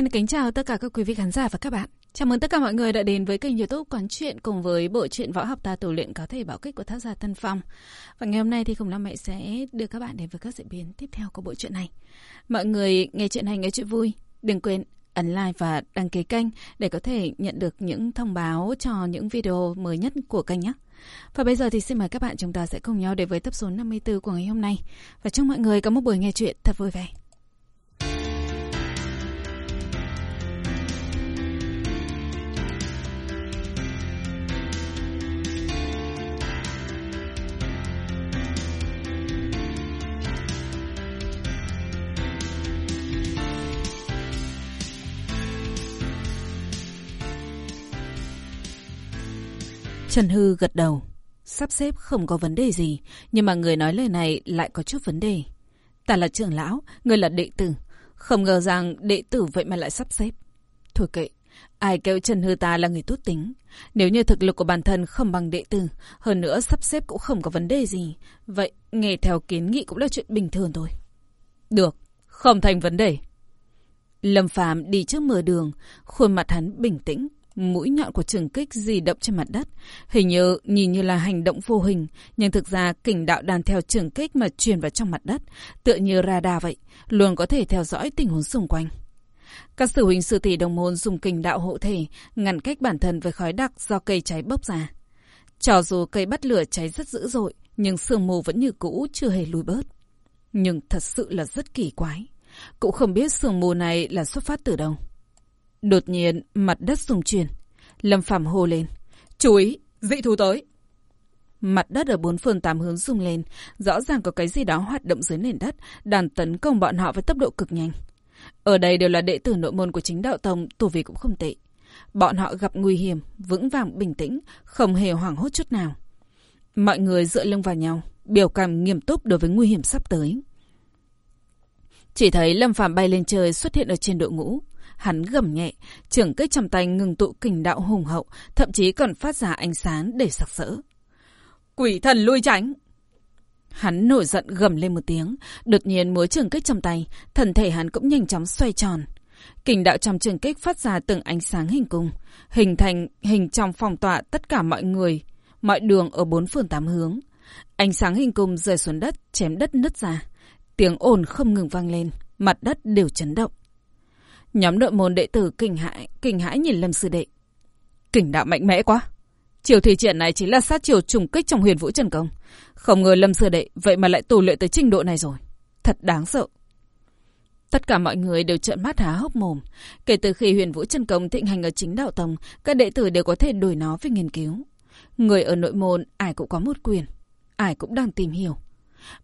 Xin kính chào tất cả các quý vị khán giả và các bạn. Chào mừng tất cả mọi người đã đến với kênh youtube Quán Chuyện cùng với bộ truyện võ học ta tù luyện có thể bảo kích của tác giả Tân Phong. Và ngày hôm nay thì Khổng Long Mẹ sẽ đưa các bạn đến với các diễn biến tiếp theo của bộ truyện này. Mọi người nghe chuyện hay nghe chuyện vui. Đừng quên ấn like và đăng ký kênh để có thể nhận được những thông báo cho những video mới nhất của kênh nhé. Và bây giờ thì xin mời các bạn chúng ta sẽ cùng nhau đến với tập số 54 của ngày hôm nay. Và chúc mọi người có một buổi nghe chuyện thật vui vẻ. Trần Hư gật đầu. Sắp xếp không có vấn đề gì, nhưng mà người nói lời này lại có chút vấn đề. Ta là trưởng lão, người là đệ tử. Không ngờ rằng đệ tử vậy mà lại sắp xếp. Thôi kệ, ai kêu Trần Hư ta là người tốt tính. Nếu như thực lực của bản thân không bằng đệ tử, hơn nữa sắp xếp cũng không có vấn đề gì. Vậy nghe theo kiến nghị cũng là chuyện bình thường thôi. Được, không thành vấn đề. Lâm Phàm đi trước mở đường, khuôn mặt hắn bình tĩnh, mũi nhọn của trường kích di động trên mặt đất. Hình như nhìn như là hành động vô hình, nhưng thực ra kình đạo đàn theo trường kích mà truyền vào trong mặt đất, tựa như radar vậy, luôn có thể theo dõi tình huống xung quanh. Các sử huynh sư tỷ đồng môn dùng kình đạo hộ thể, ngăn cách bản thân với khói đặc do cây cháy bốc ra. Cho dù cây bắt lửa cháy rất dữ dội, nhưng sương mù vẫn như cũ, chưa hề lùi bớt. Nhưng thật sự là rất kỳ quái. Cũng không biết sương mù này là xuất phát từ đâu. Đột nhiên, mặt đất rung chuyển. Lâm Phàm hô lên. Chú ý, dị thú tới. Mặt đất ở bốn phương tám hướng rung lên. Rõ ràng có cái gì đó hoạt động dưới nền đất, đàn tấn công bọn họ với tốc độ cực nhanh. Ở đây đều là đệ tử nội môn của chính đạo tông, tù vị cũng không tệ. Bọn họ gặp nguy hiểm, vững vàng bình tĩnh, không hề hoảng hốt chút nào. Mọi người dựa lưng vào nhau, biểu cảm nghiêm túc đối với nguy hiểm sắp tới. Chỉ thấy Lâm phạm bay lên trời xuất hiện ở trên đội ngũ. Hắn gầm nhẹ, trưởng kích trong tay ngừng tụ kình đạo hùng hậu, thậm chí còn phát ra ánh sáng để sặc sỡ. Quỷ thần lui tránh! Hắn nổi giận gầm lên một tiếng, đột nhiên múa trường kích trong tay, thần thể hắn cũng nhanh chóng xoay tròn. Kình đạo trong trường kích phát ra từng ánh sáng hình cung, hình thành hình trong phòng tọa tất cả mọi người, mọi đường ở bốn phương tám hướng. Ánh sáng hình cung rơi xuống đất, chém đất nứt ra. Tiếng ồn không ngừng vang lên, mặt đất đều chấn động. Nhóm nội môn đệ tử kinh hãi, kinh hãi nhìn Lâm Sư Đệ. Kình đạo mạnh mẽ quá. Chiều thủy triển này chính là sát chiều trùng kích trong huyền vũ trần công. Không ngờ Lâm Sư Đệ vậy mà lại tù luyện tới trình độ này rồi. Thật đáng sợ. Tất cả mọi người đều trợn mắt há hốc mồm. Kể từ khi huyền vũ chân công thịnh hành ở chính đạo tông, các đệ tử đều có thể đổi nó với nghiên cứu. Người ở nội môn, ai cũng có một quyền. Ai cũng đang tìm hiểu.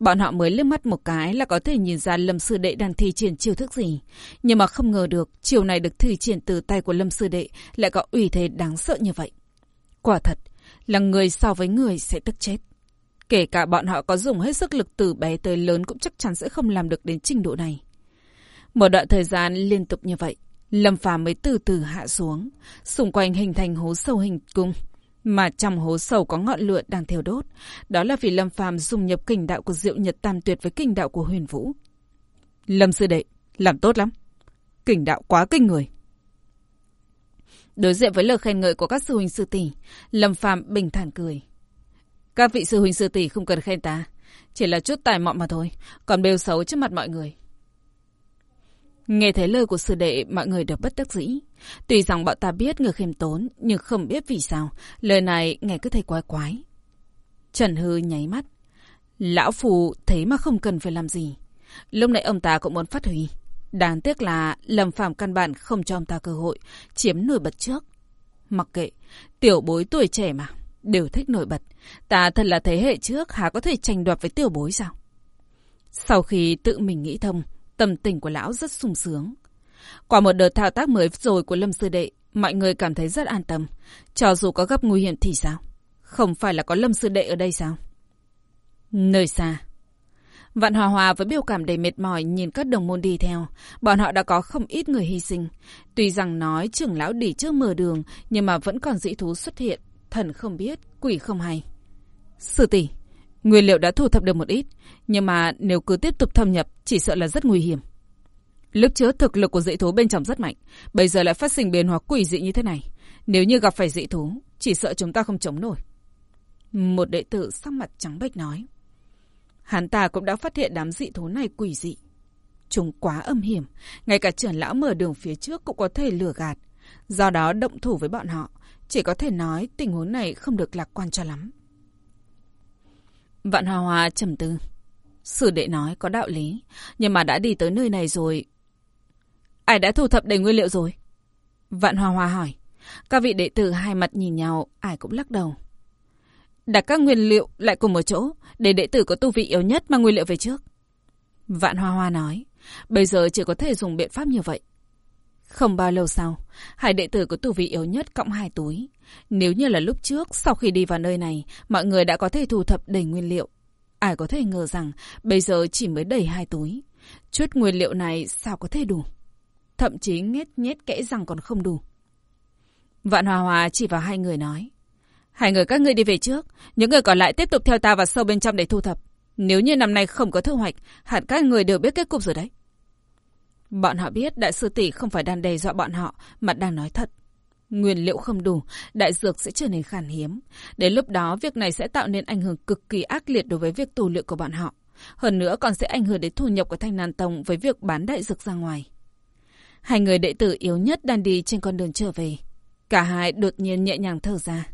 Bọn họ mới liếc mắt một cái là có thể nhìn ra Lâm Sư Đệ đang thi triển chiêu thức gì. Nhưng mà không ngờ được chiều này được thi triển từ tay của Lâm Sư Đệ lại có ủy thế đáng sợ như vậy. Quả thật, là người so với người sẽ tức chết. Kể cả bọn họ có dùng hết sức lực từ bé tới lớn cũng chắc chắn sẽ không làm được đến trình độ này. Một đoạn thời gian liên tục như vậy, Lâm Phàm mới từ từ hạ xuống, xung quanh hình thành hố sâu hình cung. Mà trong hố sâu có ngọn lửa đang thiêu đốt. Đó là vì Lâm Phàm dùng nhập kình đạo của Diệu Nhật Tam Tuyệt với kình đạo của Huyền Vũ. Lâm Sư Đệ, làm tốt lắm. Kình đạo quá kinh người. Đối diện với lời khen ngợi của các sư huynh sư tỷ, Lâm Phàm bình thản cười. Các vị sư huynh sư tỷ không cần khen ta, chỉ là chút tài mọn mà thôi, còn bêu xấu trước mặt mọi người. Nghe thấy lời của sư đệ, mọi người đều bất đắc dĩ. Tuy rằng bọn ta biết người khiêm tốn, nhưng không biết vì sao. Lời này nghe cứ thấy quái quái. Trần Hư nháy mắt. Lão Phù thế mà không cần phải làm gì. Lúc nãy ông ta cũng muốn phát huy. Đáng tiếc là Lâm Phạm căn bản không cho ông ta cơ hội, chiếm nổi bật trước. Mặc kệ, tiểu bối tuổi trẻ mà, đều thích nổi bật. Ta thật là thế hệ trước há có thể tranh đoạt với tiểu bối sao? Sau khi tự mình nghĩ thông, tâm tình của lão rất sung sướng. Qua một đợt thao tác mới rồi của Lâm Sư Đệ, mọi người cảm thấy rất an tâm. Cho dù có gặp nguy hiểm thì sao? Không phải là có Lâm Sư Đệ ở đây sao? Nơi xa. Vạn Hòa Hòa với biểu cảm đầy mệt mỏi nhìn các đồng môn đi theo. Bọn họ đã có không ít người hy sinh. Tuy rằng nói trưởng lão đi trước mở đường, nhưng mà vẫn còn dĩ thú xuất hiện. Thần không biết, quỷ không hay. Sư tỷ, nguyên liệu đã thu thập được một ít. Nhưng mà nếu cứ tiếp tục thâm nhập, chỉ sợ là rất nguy hiểm. Lúc chứa thực lực của dị thú bên trong rất mạnh, bây giờ lại phát sinh biến hóa quỷ dị như thế này. Nếu như gặp phải dị thú, chỉ sợ chúng ta không chống nổi. Một đệ tử sắc mặt trắng bệch nói. Hắn ta cũng đã phát hiện đám dị thú này quỷ dị. Chúng quá âm hiểm, ngay cả trưởng lão mở đường phía trước cũng có thể lừa gạt. Do đó động thủ với bọn họ, chỉ có thể nói tình huống này không được lạc quan cho lắm. Vạn Hoa Hoa trầm tư. Sử đệ nói có đạo lý, nhưng mà đã đi tới nơi này rồi. Ai đã thu thập đầy nguyên liệu rồi? Vạn Hoa Hoa hỏi. Các vị đệ tử hai mặt nhìn nhau, ai cũng lắc đầu. Đặt các nguyên liệu lại cùng một chỗ, để đệ tử có tu vị yếu nhất mang nguyên liệu về trước. Vạn Hoa Hoa nói, bây giờ chỉ có thể dùng biện pháp như vậy. Không bao lâu sau, hai đệ tử có tu vị yếu nhất cộng hai túi. Nếu như là lúc trước, sau khi đi vào nơi này, mọi người đã có thể thu thập đầy nguyên liệu. Ai có thể ngờ rằng bây giờ chỉ mới đầy hai túi. Chút nguyên liệu này sao có thể đủ? Thậm chí nhét nhét kẽ rằng còn không đủ. Vạn Hòa Hòa chỉ vào hai người nói. Hai người các ngươi đi về trước, những người còn lại tiếp tục theo ta vào sâu bên trong để thu thập. Nếu như năm nay không có thu hoạch, hẳn các người đều biết kết cục rồi đấy. Bọn họ biết đại sư tỷ không phải đang đe dọa bọn họ, mà đang nói thật. Nguyên liệu không đủ, đại dược sẽ trở nên khan hiếm. Đến lúc đó, việc này sẽ tạo nên ảnh hưởng cực kỳ ác liệt đối với việc tu luyện của bọn họ. Hơn nữa còn sẽ ảnh hưởng đến thu nhập của Thanh Nàn Tông với việc bán đại dược ra ngoài. Hai người đệ tử yếu nhất đang đi trên con đường trở về. Cả hai đột nhiên nhẹ nhàng thở ra.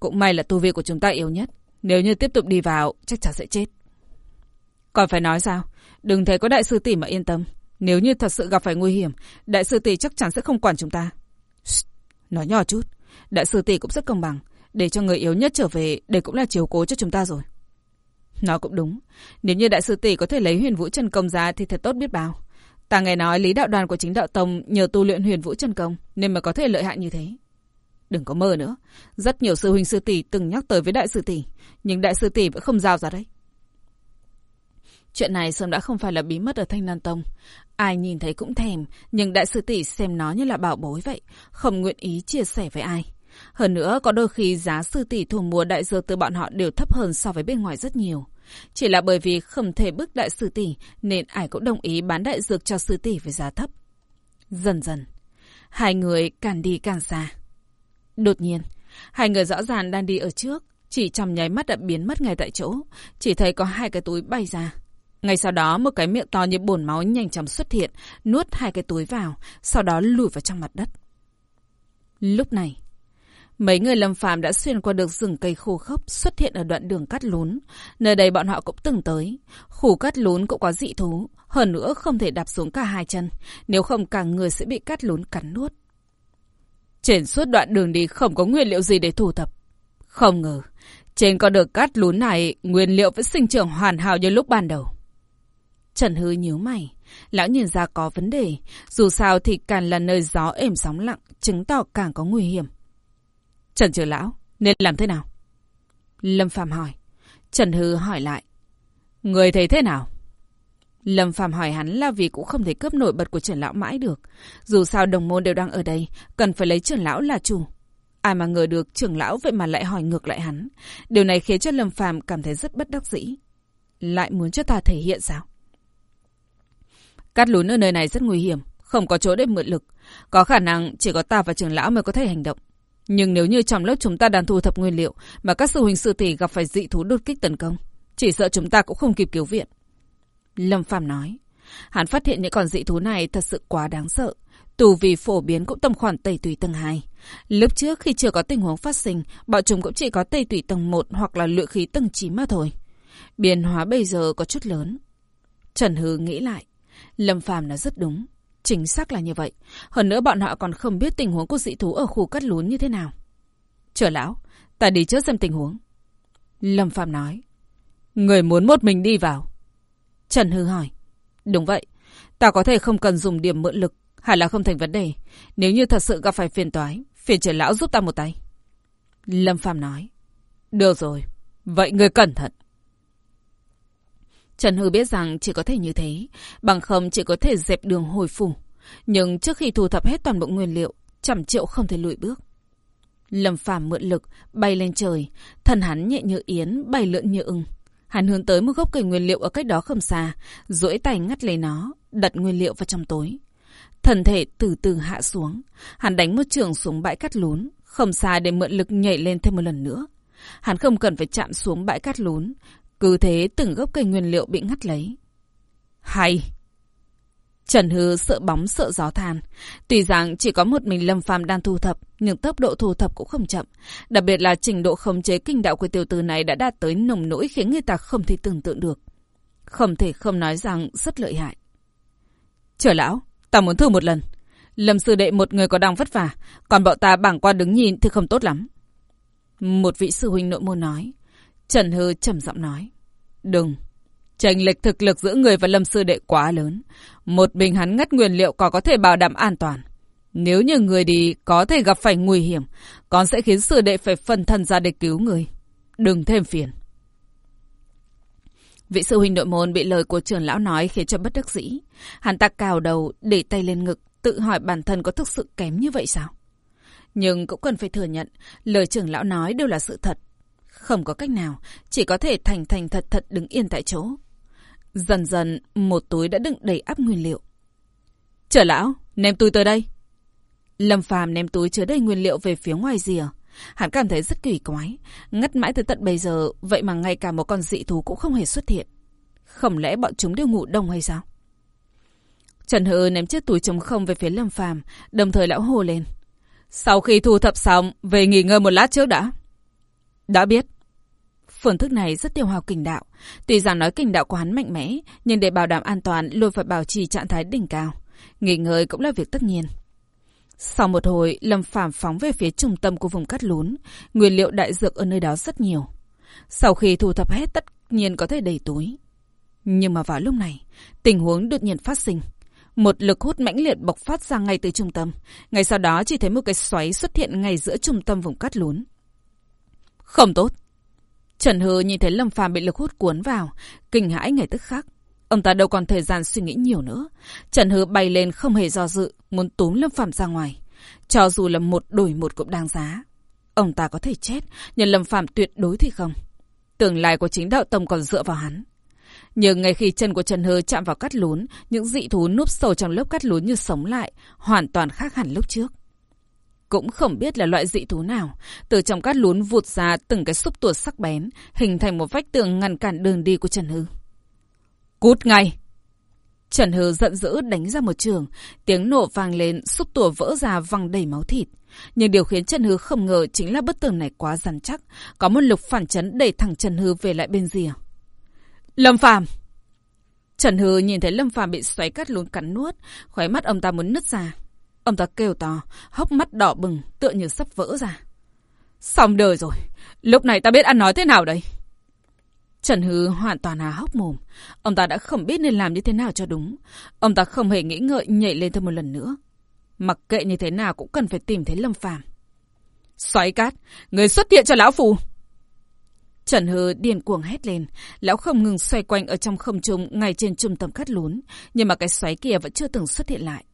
Cũng may là tu vi của chúng ta yếu nhất. Nếu như tiếp tục đi vào, chắc chắn sẽ chết. Còn phải nói sao? Đừng thấy có đại sư tỷ mà yên tâm. Nếu như thật sự gặp phải nguy hiểm, đại sư tỷ chắc chắn sẽ không quản chúng ta. Nói nhỏ chút. Đại sư tỷ cũng rất công bằng. Để cho người yếu nhất trở về, đây cũng là chiếu cố cho chúng ta rồi. Nó cũng đúng. Nếu như đại sư tỷ có thể lấy huyền vũ chân công ra thì thật tốt biết bao. Ta nghe nói lý đạo đoàn của chính đạo tông nhờ tu luyện huyền vũ chân công nên mà có thể lợi hại như thế. Đừng có mơ nữa. Rất nhiều sư huynh sư tỷ từng nhắc tới với đại sư tỷ, nhưng đại sư tỷ vẫn không giao ra đấy. Chuyện này sớm đã không phải là bí mật ở Thanh Nan Tông. Ai nhìn thấy cũng thèm, nhưng đại sư tỷ xem nó như là bảo bối vậy, không nguyện ý chia sẻ với ai. Hơn nữa, có đôi khi giá sư tỷ thu mua đại dược từ bọn họ đều thấp hơn so với bên ngoài rất nhiều. Chỉ là bởi vì không thể bức đại sư tỷ, nên ai cũng đồng ý bán đại dược cho sư tỷ với giá thấp. Dần dần, hai người càng đi càng xa. Đột nhiên, hai người rõ ràng đang đi ở trước, chỉ trong nháy mắt đã biến mất ngay tại chỗ, chỉ thấy có hai cái túi bay ra. Ngay sau đó, một cái miệng to như bồn máu nhanh chóng xuất hiện, nuốt hai cái túi vào, sau đó lùi vào trong mặt đất. Lúc này, mấy người lâm phàm đã xuyên qua được rừng cây khô khốc xuất hiện ở đoạn đường cắt lún. Nơi đây bọn họ cũng từng tới. Khu cắt lún cũng có dị thú, hơn nữa không thể đạp xuống cả hai chân, nếu không cả người sẽ bị cắt lún cắn nuốt. Trên suốt đoạn đường đi không có nguyên liệu gì để thu thập. Không ngờ, trên con đường cát lún này, nguyên liệu vẫn sinh trưởng hoàn hảo như lúc ban đầu. Trần Hư nhíu mày, lão nhìn ra có vấn đề, dù sao thì càng là nơi gió êm sóng lặng, chứng tỏ càng có nguy hiểm. Trần trưởng lão, nên làm thế nào? Lâm Phạm hỏi. Trần Hư hỏi lại. Người thấy thế nào? Lâm phạm hỏi hắn là vì cũng không thể cướp nổi bật của trưởng lão mãi được. Dù sao đồng môn đều đang ở đây, cần phải lấy trưởng lão là chủ. Ai mà ngờ được trưởng lão vậy mà lại hỏi ngược lại hắn. Điều này khiến cho Lâm Phàm cảm thấy rất bất đắc dĩ. Lại muốn cho ta thể hiện sao? Cát lún ở nơi này rất nguy hiểm, không có chỗ để mượn lực. Có khả năng chỉ có ta và trưởng lão mới có thể hành động. Nhưng nếu như trong lớp chúng ta đang thu thập nguyên liệu mà các sư huynh sư tỷ gặp phải dị thú đột kích tấn công, chỉ sợ chúng ta cũng không kịp cứu viện. Lâm Phàm nói. Hắn phát hiện những con dị thú này thật sự quá đáng sợ. Tù vì phổ biến cũng tầm khoảng tẩy tùy tầng 2. Lúc trước khi chưa có tình huống phát sinh, bọn chúng cũng chỉ có tẩy tùy tầng 1 hoặc là lựa khí tầng 9 mà thôi. Biến hóa bây giờ có chút lớn. Trần Hư nghĩ lại. Lâm Phàm nói rất đúng. Chính xác là như vậy. Hơn nữa bọn họ còn không biết tình huống của dị thú ở khu cắt lún như thế nào. Chờ lão, ta đi trước xem tình huống. Lâm Phàm nói. Người muốn một mình đi vào. Trần Hư hỏi. Đúng vậy. Ta có thể không cần dùng điểm mượn lực. Hay là không thành vấn đề. Nếu như thật sự gặp phải phiền toái, phiền trưởng lão giúp ta một tay. Lâm Phàm nói. Được rồi. Vậy người cẩn thận. Trần Hư biết rằng chỉ có thể như thế, bằng không chỉ có thể dẹp đường hồi phủ. Nhưng trước khi thu thập hết toàn bộ nguyên liệu, Trầm triệu không thể lùi bước. Lâm Phàm mượn lực, bay lên trời, thần hắn nhẹ như yến, bay lượn như ưng. Hắn hướng tới một gốc cây nguyên liệu ở cách đó không xa, duỗi tay ngắt lấy nó, đặt nguyên liệu vào trong tối. Thần thể từ từ hạ xuống. Hắn đánh một trường xuống bãi cát lún, không xa để mượn lực nhảy lên thêm một lần nữa. Hắn không cần phải chạm xuống bãi cát lún. Cứ thế từng gốc cây nguyên liệu bị ngắt lấy. Hay! Trần Hư sợ bóng sợ gió than. Tuy rằng chỉ có một mình Lâm Phàm đang thu thập, nhưng tốc độ thu thập cũng không chậm. Đặc biệt là trình độ khống chế kinh đạo của tiểu tử này đã đạt tới nồng nỗi khiến người ta không thể tưởng tượng được. Không thể không nói rằng rất lợi hại. Trở lão, ta muốn thử một lần. Lâm sư đệ một người có đang vất vả, còn bọn ta bảng qua đứng nhìn thì không tốt lắm. Một vị sư huynh nội môn nói. Trần Hư trầm giọng nói. Đừng. Tranh lệch thực lực giữa người và lâm sư đệ quá lớn. Một mình hắn ngắt nguyên liệu có có thể bảo đảm an toàn. Nếu như người đi có thể gặp phải nguy hiểm, còn sẽ khiến sư đệ phải phân thân ra để cứu người. Đừng thêm phiền. Vị sư huynh nội môn bị lời của trưởng lão nói khiến cho bất đắc dĩ. Hắn ta cào đầu, để tay lên ngực, tự hỏi bản thân có thực sự kém như vậy sao? Nhưng cũng cần phải thừa nhận, lời trưởng lão nói đều là sự thật. Không có cách nào, chỉ có thể thành thành thật thật đứng yên tại chỗ. Dần dần, một túi đã đựng đầy áp nguyên liệu. Trở lão, ném túi tới đây. Lâm Phàm ném túi chứa đầy nguyên liệu về phía ngoài rìa. Hắn cảm thấy rất kỳ quái. Ngất mãi tới tận bây giờ, vậy mà ngay cả một con dị thú cũng không hề xuất hiện. Không lẽ bọn chúng đều ngủ đông hay sao? Trần Hư ném chiếc túi trống không về phía Lâm Phàm, đồng thời lão hồ lên. Sau khi thu thập xong, về nghỉ ngơi một lát trước đã. Đã biết. Phương thức này rất tiêu hao kình đạo. Tuy rằng nói kình đạo của hắn mạnh mẽ, nhưng để bảo đảm an toàn luôn phải bảo trì trạng thái đỉnh cao. Nghỉ ngơi cũng là việc tất nhiên. Sau một hồi, Lâm Phàm phóng về phía trung tâm của vùng cát lún. Nguyên liệu đại dược ở nơi đó rất nhiều. Sau khi thu thập hết tất nhiên có thể đầy túi. Nhưng mà vào lúc này, tình huống đột nhiên phát sinh. Một lực hút mãnh liệt bộc phát ra ngay từ trung tâm. Ngay sau đó chỉ thấy một cái xoáy xuất hiện ngay giữa trung tâm vùng cát lún. Không tốt. Trần Hư nhìn thấy Lâm Phàm bị lực hút cuốn vào, kinh hãi ngay tức khắc. Ông ta đâu còn thời gian suy nghĩ nhiều nữa. Trần Hư bay lên không hề do dự, muốn túm Lâm Phàm ra ngoài. Cho dù là một đổi một cũng đáng giá. Ông ta có thể chết, nhưng Lâm Phàm tuyệt đối thì không. Tương lai của chính đạo tông còn dựa vào hắn. Nhưng ngay khi chân của Trần Hư chạm vào cát lún, những dị thú núp sâu trong lớp cát lún như sống lại, hoàn toàn khác hẳn lúc trước. Cũng không biết là loại dị thú nào, từ trong cát lún vụt ra từng cái xúc tuột sắc bén, hình thành một vách tường ngăn cản đường đi của Trần Hư. Cút ngay! Trần Hư giận dữ đánh ra một trường, tiếng nổ vang lên, xúc tủa vỡ ra văng đầy máu thịt. Nhưng điều khiến Trần Hư không ngờ chính là bức tường này quá rắn chắc, có một lực phản chấn đẩy thẳng Trần Hư về lại bên rìa. Lâm Phàm Trần Hư nhìn thấy Lâm Phàm bị xoáy cắt lún cắn nuốt, khóe mắt ông ta muốn nứt ra. Ông ta kêu to, hốc mắt đỏ bừng, tựa như sắp vỡ ra. Xong đời rồi, lúc này ta biết ăn nói thế nào đây? Trần Hư hoàn toàn há hốc mồm. Ông ta đã không biết nên làm như thế nào cho đúng. Ông ta không hề nghĩ ngợi nhảy lên thêm một lần nữa. Mặc kệ như thế nào cũng cần phải tìm thấy Lâm Phàm. Xoáy cát, người xuất hiện cho lão phù. Trần Hư điên cuồng hét lên, lão không ngừng xoay quanh ở trong không trung ngay trên trung tâm cát lún, nhưng mà cái xoáy kia vẫn chưa từng xuất hiện lại.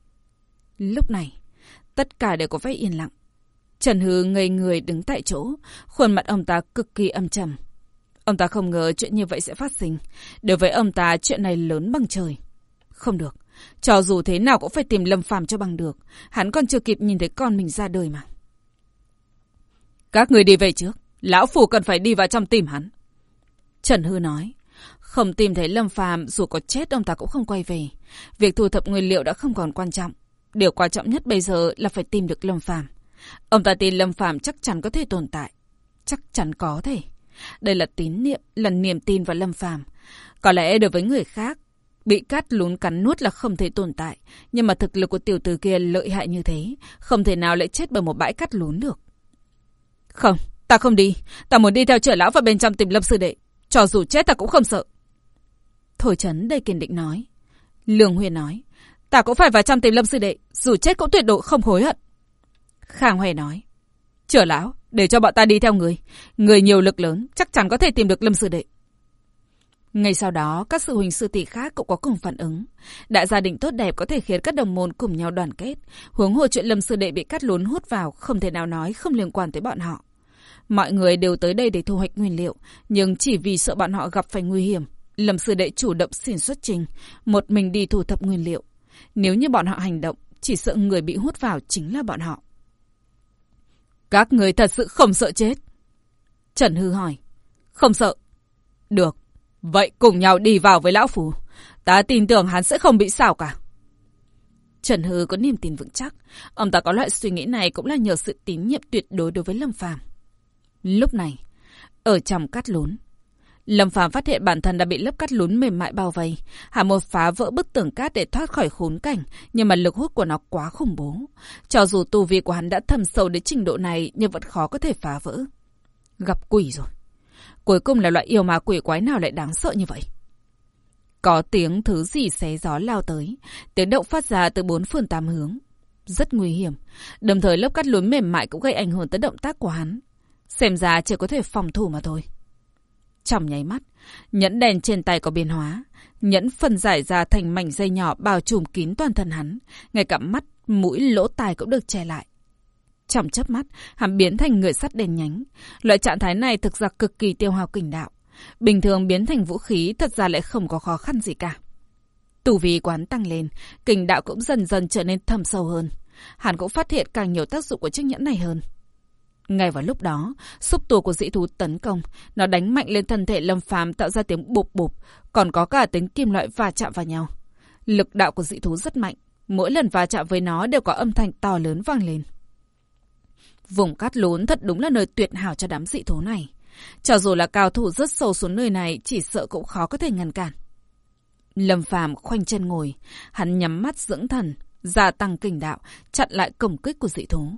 Lúc này, tất cả đều có vẻ yên lặng. Trần Hư ngây người đứng tại chỗ, khuôn mặt ông ta cực kỳ âm trầm. Ông ta không ngờ chuyện như vậy sẽ phát sinh. Đối với ông ta, chuyện này lớn bằng trời. Không được. Cho dù thế nào cũng phải tìm Lâm Phàm cho bằng được. Hắn còn chưa kịp nhìn thấy con mình ra đời mà. Các người đi về trước. Lão Phù cần phải đi vào trong tìm hắn. Trần Hư nói. Không tìm thấy Lâm Phàm dù có chết ông ta cũng không quay về. Việc thu thập nguyên liệu đã không còn quan trọng. Điều quan trọng nhất bây giờ là phải tìm được Lâm Phàm. Ông ta tin Lâm Phàm chắc chắn có thể tồn tại. Chắc chắn có thể. Đây là tín niệm, là niềm tin vào Lâm Phàm. Có lẽ đối với người khác, bị cắt lún cắn nuốt là không thể tồn tại. Nhưng mà thực lực của tiểu tử kia lợi hại như thế, không thể nào lại chết bởi một bãi cắt lún được. Không, ta không đi. Ta muốn đi theo trợ lão vào bên trong tìm Lâm Sư Đệ. Cho dù chết ta cũng không sợ. Thổi chấn đầy kiên định nói. Lương Huyền nói. Ta cũng phải vào trong tìm Lâm Sư Đệ. Dù chết cũng tuyệt độ không hối hận. Khang Hoè nói. Trở lão, để cho bọn ta đi theo người. Người nhiều lực lớn, chắc chắn có thể tìm được Lâm Sư Đệ. Ngay sau đó, các sự huynh sư tỷ khác cũng có cùng phản ứng. Đại gia đình tốt đẹp có thể khiến các đồng môn cùng nhau đoàn kết. Huống hồ chuyện Lâm Sư Đệ bị cắt lún hút vào, không thể nào nói không liên quan tới bọn họ. Mọi người đều tới đây để thu hoạch nguyên liệu, nhưng chỉ vì sợ bọn họ gặp phải nguy hiểm, Lâm sư đệ chủ động xin xuất trình, một mình đi thu thập nguyên liệu. Nếu như bọn họ hành động, chỉ sợ người bị hút vào chính là bọn họ. Các người thật sự không sợ chết? Trần Hư hỏi. Không sợ. Được. Vậy cùng nhau đi vào với Lão Phù. Ta tin tưởng hắn sẽ không bị sao cả. Trần Hư có niềm tin vững chắc. Ông ta có loại suy nghĩ này cũng là nhờ sự tín nhiệm tuyệt đối đối với Lâm Phàm. Lúc này, ở trong cát lún, Lâm Phàm phát hiện bản thân đã bị lớp cát lún mềm mại bao vây, hạ một phá vỡ bức tường cát để thoát khỏi khốn cảnh, nhưng mà lực hút của nó quá khủng bố. Cho dù tu vi của hắn đã thâm sâu đến trình độ này, nhưng vẫn khó có thể phá vỡ. Gặp quỷ rồi. Cuối cùng là loại yêu ma quỷ quái nào lại đáng sợ như vậy? Có tiếng thứ gì xé gió lao tới, tiếng động phát ra từ bốn phương tám hướng. Rất nguy hiểm, đồng thời lớp cát lún mềm mại cũng gây ảnh hưởng tới động tác của hắn. Xem ra chỉ có thể phòng thủ mà thôi. Trong nháy mắt, nhẫn đèn trên tay có biến hóa. Nhẫn phân giải ra thành mảnh dây nhỏ bao trùm kín toàn thân hắn. Ngay cả mắt, mũi, lỗ tai cũng được che lại. Trong chớp mắt, hắn biến thành người sắt đèn nhánh. Loại trạng thái này thực ra cực kỳ tiêu hao kình đạo. Bình thường biến thành vũ khí thật ra lại không có khó khăn gì cả. Tù vi quán tăng lên, kình đạo cũng dần dần trở nên thâm sâu hơn. Hắn cũng phát hiện càng nhiều tác dụng của chiếc nhẫn này hơn. Ngay vào lúc đó, xúc tù của dị thú tấn công, nó đánh mạnh lên thân thể lâm phàm tạo ra tiếng bụp bụp, còn có cả tiếng kim loại va chạm vào nhau. Lực đạo của dị thú rất mạnh, mỗi lần va chạm với nó đều có âm thanh to lớn vang lên. Vùng cát lún thật đúng là nơi tuyệt hảo cho đám dị thú này. Cho dù là cao thủ rất sâu xuống nơi này, chỉ sợ cũng khó có thể ngăn cản. Lâm Phàm khoanh chân ngồi, hắn nhắm mắt dưỡng thần, gia tăng kình đạo, chặn lại công kích của dị thú.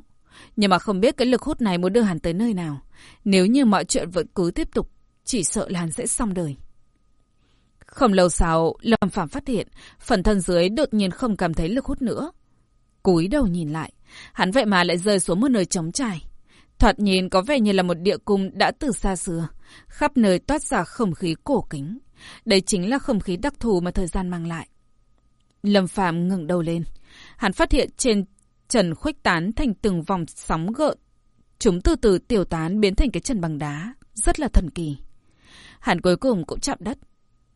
Nhưng mà không biết cái lực hút này muốn đưa hắn tới nơi nào. Nếu như mọi chuyện vẫn cứ tiếp tục, chỉ sợ là hắn sẽ xong đời. Không lâu sau, Lâm Phạm phát hiện, phần thân dưới đột nhiên không cảm thấy lực hút nữa. Cúi đầu nhìn lại, hắn vậy mà lại rơi xuống một nơi trống trải. Thoạt nhìn có vẻ như là một địa cung đã từ xa xưa, khắp nơi toát ra không khí cổ kính. Đây chính là không khí đặc thù mà thời gian mang lại. Lâm Phạm ngừng đầu lên. Hắn phát hiện trên trần khuếch tán thành từng vòng sóng gợn. Chúng từ từ tiểu tán biến thành cái trần bằng đá, rất là thần kỳ. Hắn cuối cùng cũng chạm đất.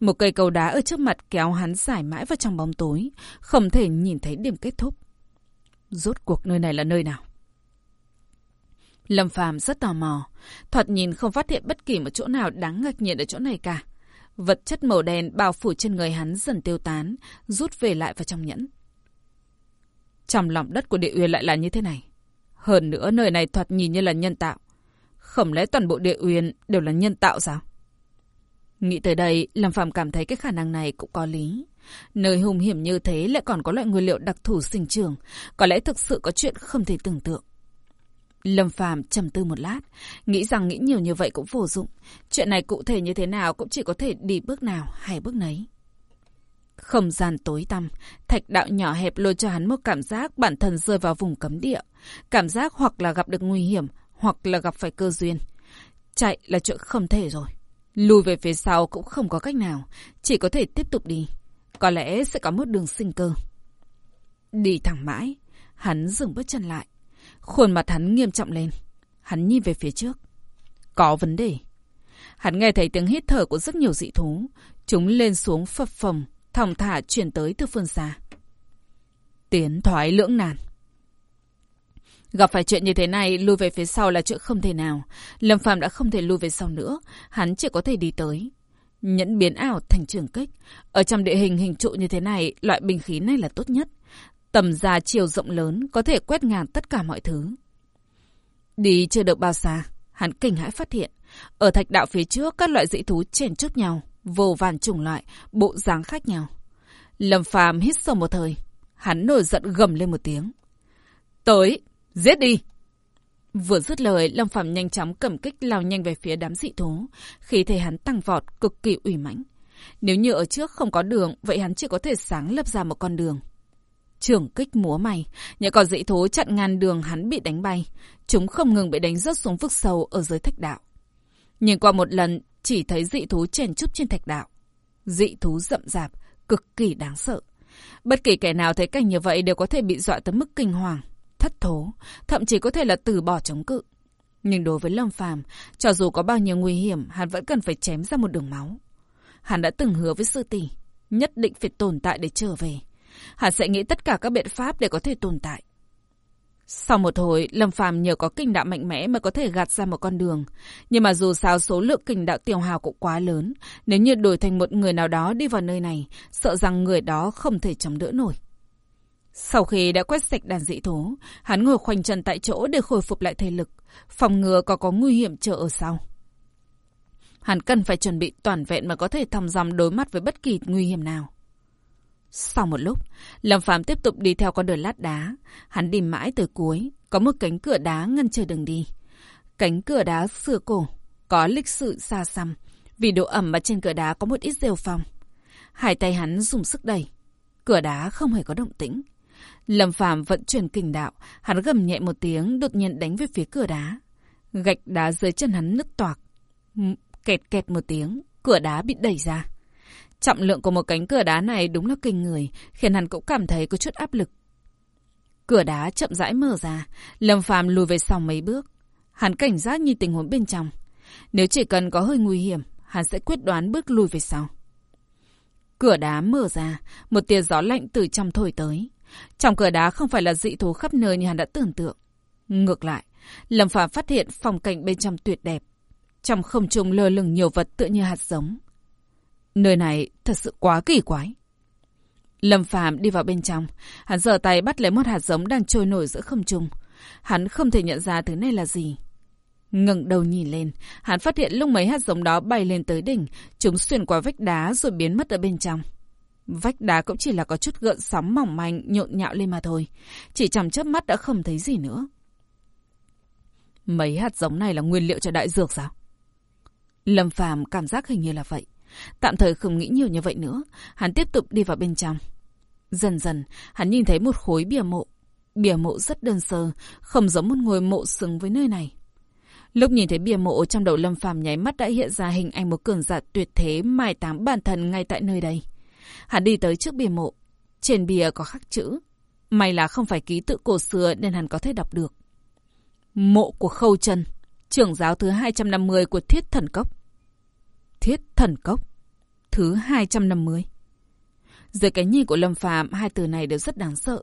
Một cây cầu đá ở trước mặt kéo hắn giải mãi vào trong bóng tối, không thể nhìn thấy điểm kết thúc. Rốt cuộc nơi này là nơi nào? Lâm Phàm rất tò mò, thoạt nhìn không phát hiện bất kỳ một chỗ nào đáng ngạc nhiên ở chỗ này cả. Vật chất màu đen bao phủ trên người hắn dần tiêu tán, rút về lại vào trong nhẫn. Trong lòng đất của địa uyên lại là như thế này. Hơn nữa nơi này thoạt nhìn như là nhân tạo. Không lẽ toàn bộ địa uyên đều là nhân tạo sao? Nghĩ tới đây, Lâm Phạm cảm thấy cái khả năng này cũng có lý. Nơi hung hiểm như thế lại còn có loại nguyên liệu đặc thù sinh trường, có lẽ thực sự có chuyện không thể tưởng tượng. Lâm Phàm trầm tư một lát, nghĩ rằng nghĩ nhiều như vậy cũng vô dụng. Chuyện này cụ thể như thế nào cũng chỉ có thể đi bước nào hay bước nấy. Không gian tối tăm, thạch đạo nhỏ hẹp lôi cho hắn một cảm giác bản thân rơi vào vùng cấm địa. Cảm giác hoặc là gặp được nguy hiểm, hoặc là gặp phải cơ duyên. Chạy là chuyện không thể rồi. Lùi về phía sau cũng không có cách nào, chỉ có thể tiếp tục đi. Có lẽ sẽ có một đường sinh cơ. Đi thẳng mãi, hắn dừng bước chân lại. Khuôn mặt hắn nghiêm trọng lên. Hắn nhìn về phía trước. Có vấn đề. Hắn nghe thấy tiếng hít thở của rất nhiều dị thú. Chúng lên xuống phập phồng, thòng thả chuyển tới từ phương xa. Tiến thoái lưỡng nan. Gặp phải chuyện như thế này, lui về phía sau là chuyện không thể nào. Lâm Phạm đã không thể lui về sau nữa, hắn chỉ có thể đi tới. Nhẫn biến ảo thành trường kích. Ở trong địa hình hình trụ như thế này, loại binh khí này là tốt nhất. Tầm ra chiều rộng lớn, có thể quét ngang tất cả mọi thứ. Đi chưa được bao xa, hắn kinh hãi phát hiện. Ở thạch đạo phía trước, các loại dị thú chèn chúc nhau vô vàn chủng loại, bộ dáng khác nhau. Lâm Phàm hít sâu một thời, hắn nổi giận gầm lên một tiếng. Tới, giết đi! Vừa dứt lời, Lâm Phàm nhanh chóng cầm kích lao nhanh về phía đám dị thú, khi thấy hắn tăng vọt cực kỳ ủy mãnh. Nếu như ở trước không có đường, vậy hắn chỉ có thể sáng lập ra một con đường. Trường kích múa mày, những con dị thú chặn ngàn đường hắn bị đánh bay. Chúng không ngừng bị đánh rớt xuống vực sâu ở dưới thạch đạo. Nhìn qua một lần, chỉ thấy dị thú chèn chúc trên thạch đạo. Dị thú rậm rạp, cực kỳ đáng sợ. Bất kỳ kẻ nào thấy cảnh như vậy đều có thể bị dọa tới mức kinh hoàng, thất thố, thậm chí có thể là từ bỏ chống cự. Nhưng đối với Lâm Phàm, cho dù có bao nhiêu nguy hiểm, hắn vẫn cần phải chém ra một đường máu. hắn đã từng hứa với sư tỷ, nhất định phải tồn tại để trở về. Hắn sẽ nghĩ tất cả các biện pháp để có thể tồn tại. Sau một hồi, Lâm Phàm nhờ có kinh đạo mạnh mẽ mới có thể gạt ra một con đường. Nhưng mà dù sao số lượng kinh đạo tiểu hào cũng quá lớn, nếu như đổi thành một người nào đó đi vào nơi này, sợ rằng người đó không thể chống đỡ nổi. Sau khi đã quét sạch đàn dị thú, hắn ngồi khoanh chân tại chỗ để khôi phục lại thể lực, phòng ngừa có có nguy hiểm chờ ở sau. Hắn cần phải chuẩn bị toàn vẹn mà có thể thăm dòng đối mặt với bất kỳ nguy hiểm nào. Sau một lúc, Lâm Phàm tiếp tục đi theo con đường lát đá. Hắn đi mãi tới cuối, có một cánh cửa đá ngăn chờ đường đi. Cánh cửa đá xưa cổ, có lịch sử xa xăm. Vì độ ẩm mà trên cửa đá có một ít rêu phong. Hai tay hắn dùng sức đẩy. Cửa đá không hề có động tĩnh. Lâm Phàm vận chuyển kình đạo, hắn gầm nhẹ một tiếng, đột nhiên đánh về phía cửa đá. Gạch đá dưới chân hắn nứt toạc. Kẹt kẹt một tiếng, cửa đá bị đẩy ra. Trọng lượng của một cánh cửa đá này đúng là kinh người, khiến hắn cũng cảm thấy có chút áp lực. Cửa đá chậm rãi mở ra, Lâm Phàm lùi về sau mấy bước. Hắn cảnh giác như tình huống bên trong. Nếu chỉ cần có hơi nguy hiểm, hắn sẽ quyết đoán bước lùi về sau. Cửa đá mở ra, một tia gió lạnh từ trong thổi tới. Trong cửa đá không phải là dị thú khắp nơi như hắn đã tưởng tượng. Ngược lại, Lâm Phàm phát hiện phong cảnh bên trong tuyệt đẹp. Trong không trung lơ lửng nhiều vật tựa như hạt giống. Nơi này thật sự quá kỳ quái. Lâm Phàm đi vào bên trong, hắn giơ tay bắt lấy một hạt giống đang trôi nổi giữa không trung. Hắn không thể nhận ra thứ này là gì. ngẩng đầu nhìn lên, hắn phát hiện lúc mấy hạt giống đó bay lên tới đỉnh, chúng xuyên qua vách đá rồi biến mất ở bên trong. Vách đá cũng chỉ là có chút gợn sóng mỏng manh nhộn nhạo lên mà thôi, chỉ trong chớp mắt đã không thấy gì nữa. Mấy hạt giống này là nguyên liệu cho đại dược sao? Lâm Phàm cảm giác hình như là vậy. Tạm thời không nghĩ nhiều như vậy nữa, hắn tiếp tục đi vào bên trong. Dần dần, hắn nhìn thấy một khối bìa mộ. Bìa mộ rất đơn sơ, không giống một ngôi mộ xứng với nơi này. Lúc nhìn thấy bìa mộ trong đầu Lâm Phàm nháy mắt đã hiện ra hình ảnh một cường giả tuyệt thế mai táng bản thân ngay tại nơi đây. Hắn đi tới trước bìa mộ. Trên bìa có khắc chữ. May là không phải ký tự cổ xưa nên hắn có thể đọc được. Mộ của Khâu Trần, trưởng giáo thứ 250 của Thiết Thần Cốc. Thiết Thần Cốc, thứ 250. Dưới cái nhìn của Lâm Phàm hai từ này đều rất đáng sợ.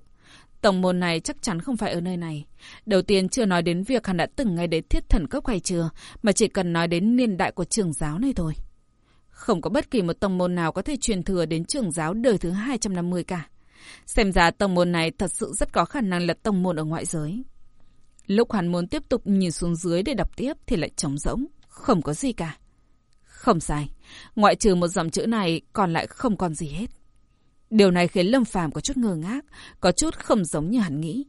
Tổng môn này chắc chắn không phải ở nơi này. Đầu tiên chưa nói đến việc hắn đã từng nghe đến thiết thần cốc hay chưa, mà chỉ cần nói đến niên đại của trường giáo này thôi. Không có bất kỳ một tông môn nào có thể truyền thừa đến trường giáo đời thứ 250 cả. Xem ra tông môn này thật sự rất có khả năng là tông môn ở ngoại giới. Lúc hắn muốn tiếp tục nhìn xuống dưới để đọc tiếp thì lại trống rỗng, không có gì cả. Không sai, ngoại trừ một dòng chữ này còn lại không còn gì hết. Điều này khiến Lâm Phàm có chút ngơ ngác, có chút không giống như hắn nghĩ.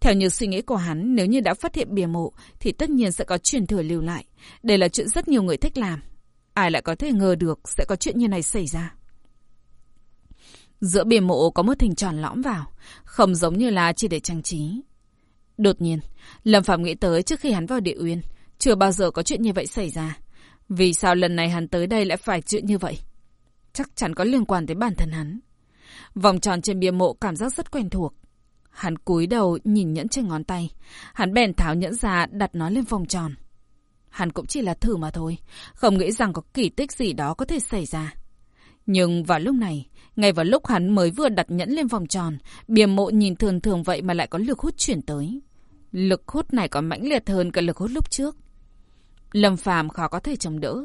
Theo như suy nghĩ của hắn, nếu như đã phát hiện bìa mộ thì tất nhiên sẽ có truyền thừa lưu lại. Đây là chuyện rất nhiều người thích làm. Ai lại có thể ngờ được sẽ có chuyện như này xảy ra. Giữa bìa mộ có một hình tròn lõm vào, không giống như là chỉ để trang trí. Đột nhiên, Lâm Phạm nghĩ tới trước khi hắn vào địa uyên, chưa bao giờ có chuyện như vậy xảy ra. Vì sao lần này hắn tới đây lại phải chuyện như vậy? Chắc chắn có liên quan tới bản thân hắn. Vòng tròn trên bia mộ cảm giác rất quen thuộc. Hắn cúi đầu nhìn nhẫn trên ngón tay. Hắn bèn tháo nhẫn ra đặt nó lên vòng tròn. Hắn cũng chỉ là thử mà thôi. Không nghĩ rằng có kỳ tích gì đó có thể xảy ra. Nhưng vào lúc này, ngay vào lúc hắn mới vừa đặt nhẫn lên vòng tròn, bia mộ nhìn thường thường vậy mà lại có lực hút chuyển tới. Lực hút này còn mãnh liệt hơn cả lực hút lúc trước. Lâm Phàm khó có thể chống đỡ.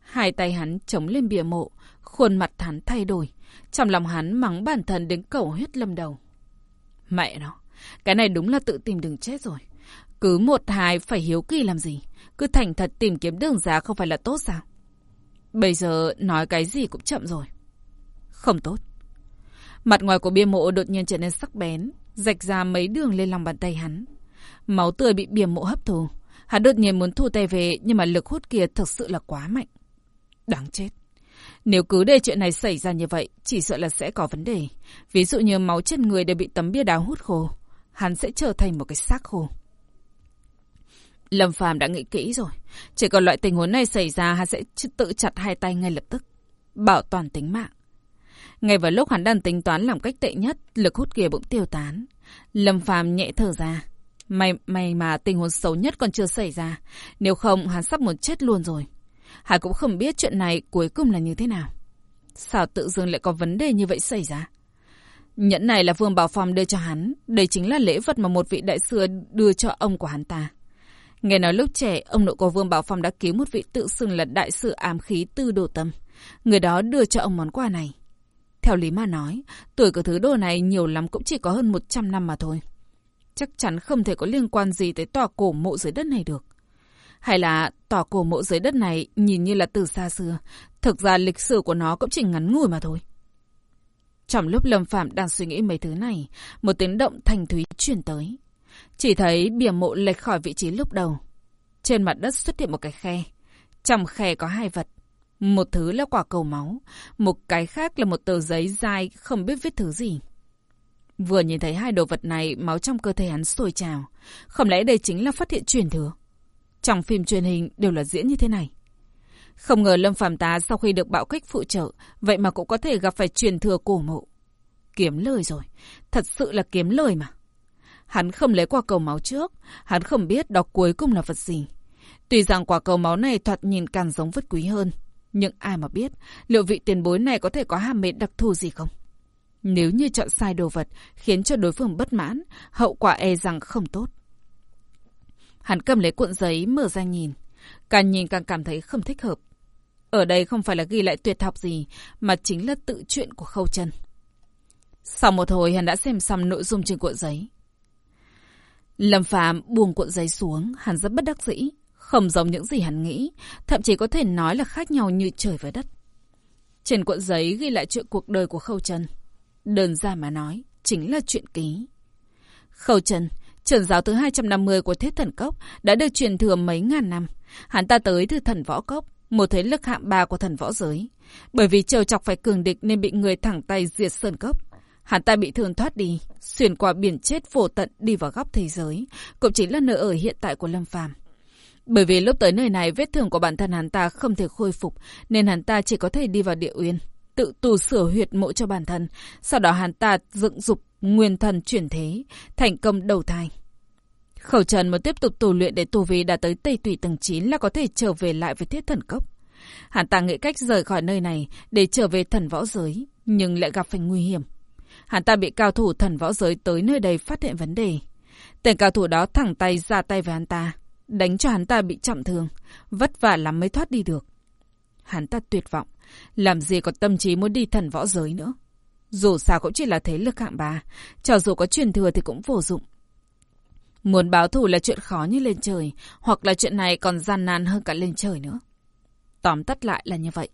Hai tay hắn chống lên bìa mộ, khuôn mặt hắn thay đổi. Trong lòng hắn mắng bản thân đến cầu huyết lâm đầu. Mẹ nó, cái này đúng là tự tìm đường chết rồi. Cứ một hai phải hiếu kỳ làm gì? Cứ thành thật tìm kiếm đường giá không phải là tốt sao? Bây giờ nói cái gì cũng chậm rồi. Không tốt. Mặt ngoài của bia mộ đột nhiên trở nên sắc bén, rạch ra mấy đường lên lòng bàn tay hắn. Máu tươi bị bia mộ hấp thù. Hắn đột nhiên muốn thu tay về nhưng mà lực hút kia thực sự là quá mạnh. Đáng chết. Nếu cứ để chuyện này xảy ra như vậy, chỉ sợ là sẽ có vấn đề. Ví dụ như máu trên người đều bị tấm bia đá hút khô, hắn sẽ trở thành một cái xác khô. Lâm Phàm đã nghĩ kỹ rồi. Chỉ còn loại tình huống này xảy ra, hắn sẽ tự chặt hai tay ngay lập tức. Bảo toàn tính mạng. Ngay vào lúc hắn đang tính toán làm cách tệ nhất, lực hút kia bỗng tiêu tán. Lâm Phàm nhẹ thở ra. May, may mà tình huống xấu nhất còn chưa xảy ra. Nếu không, hắn sắp muốn chết luôn rồi. Hải cũng không biết chuyện này cuối cùng là như thế nào. Sao tự dưng lại có vấn đề như vậy xảy ra? Nhẫn này là Vương Bảo Phong đưa cho hắn. Đây chính là lễ vật mà một vị đại sư đưa cho ông của hắn ta. Nghe nói lúc trẻ, ông nội của Vương Bảo Phong đã cứu một vị tự xưng là đại sư ám khí tư đồ tâm. Người đó đưa cho ông món quà này. Theo lý mà nói, tuổi của thứ đồ này nhiều lắm cũng chỉ có hơn 100 năm mà thôi. Chắc chắn không thể có liên quan gì tới tòa cổ mộ dưới đất này được. Hay là tòa cổ mộ dưới đất này nhìn như là từ xa xưa, thực ra lịch sử của nó cũng chỉ ngắn ngủi mà thôi. Trong lúc Lâm Phạm đang suy nghĩ mấy thứ này, một tiếng động thành thúy truyền tới. Chỉ thấy bìa mộ lệch khỏi vị trí lúc đầu. Trên mặt đất xuất hiện một cái khe. Trong khe có hai vật. Một thứ là quả cầu máu, một cái khác là một tờ giấy dai không biết viết thứ gì. Vừa nhìn thấy hai đồ vật này, máu trong cơ thể hắn sôi trào. Không lẽ đây chính là phát hiện truyền thừa? Trong phim truyền hình đều là diễn như thế này. Không ngờ Lâm Phàm tá sau khi được bạo kích phụ trợ, vậy mà cũng có thể gặp phải truyền thừa cổ mộ. Kiếm lời rồi, thật sự là kiếm lời mà. Hắn không lấy quả cầu máu trước, hắn không biết đó cuối cùng là vật gì. Tuy rằng quả cầu máu này thoạt nhìn càng giống vứt quý hơn, nhưng ai mà biết liệu vị tiền bối này có thể có hàm mệnh đặc thù gì không? Nếu như chọn sai đồ vật khiến cho đối phương bất mãn, hậu quả e rằng không tốt. Hắn cầm lấy cuộn giấy mở ra nhìn. Càng nhìn càng cảm thấy không thích hợp. Ở đây không phải là ghi lại tuyệt học gì, mà chính là tự chuyện của khâu chân. Sau một hồi hắn đã xem xong nội dung trên cuộn giấy. Lâm Phạm buông cuộn giấy xuống, hắn rất bất đắc dĩ. Không giống những gì hắn nghĩ, thậm chí có thể nói là khác nhau như trời với đất. Trên cuộn giấy ghi lại chuyện cuộc đời của Khâu Trần. Đơn giản mà nói, chính là chuyện ký. Khâu Trần, trưởng giáo thứ 250 của Thiết Thần Cốc, đã được truyền thừa mấy ngàn năm. Hắn ta tới từ thần võ cốc, một thế lực hạng ba của thần võ giới. Bởi vì trêu chọc phải cường địch nên bị người thẳng tay diệt sơn cốc. Hắn ta bị thương thoát đi, xuyên qua biển chết vô tận đi vào góc thế giới, cũng chính là nơi ở hiện tại của Lâm Phàm. Bởi vì lúc tới nơi này vết thương của bản thân hắn ta không thể khôi phục, nên hắn ta chỉ có thể đi vào địa uyên, tự tù sửa huyệt mộ cho bản thân. Sau đó hắn ta dựng dục nguyên thần chuyển thế, thành công đầu thai. Khẩu Trần muốn tiếp tục tu luyện để tu vi đạt tới Tây Tủy tầng 9 là có thể trở về lại với thiết thần cốc. Hắn ta nghĩ cách rời khỏi nơi này để trở về thần võ giới, nhưng lại gặp phải nguy hiểm. Hắn ta bị cao thủ thần võ giới tới nơi đây phát hiện vấn đề. Tên cao thủ đó thẳng tay ra tay với hắn ta, đánh cho hắn ta bị trọng thương, vất vả lắm mới thoát đi được. Hắn ta tuyệt vọng, làm gì có tâm trí muốn đi thần võ giới nữa. Dù sao cũng chỉ là thế lực hạng ba, cho dù có truyền thừa thì cũng vô dụng. Muốn báo thù là chuyện khó như lên trời, hoặc là chuyện này còn gian nan hơn cả lên trời nữa. Tóm tắt lại là như vậy.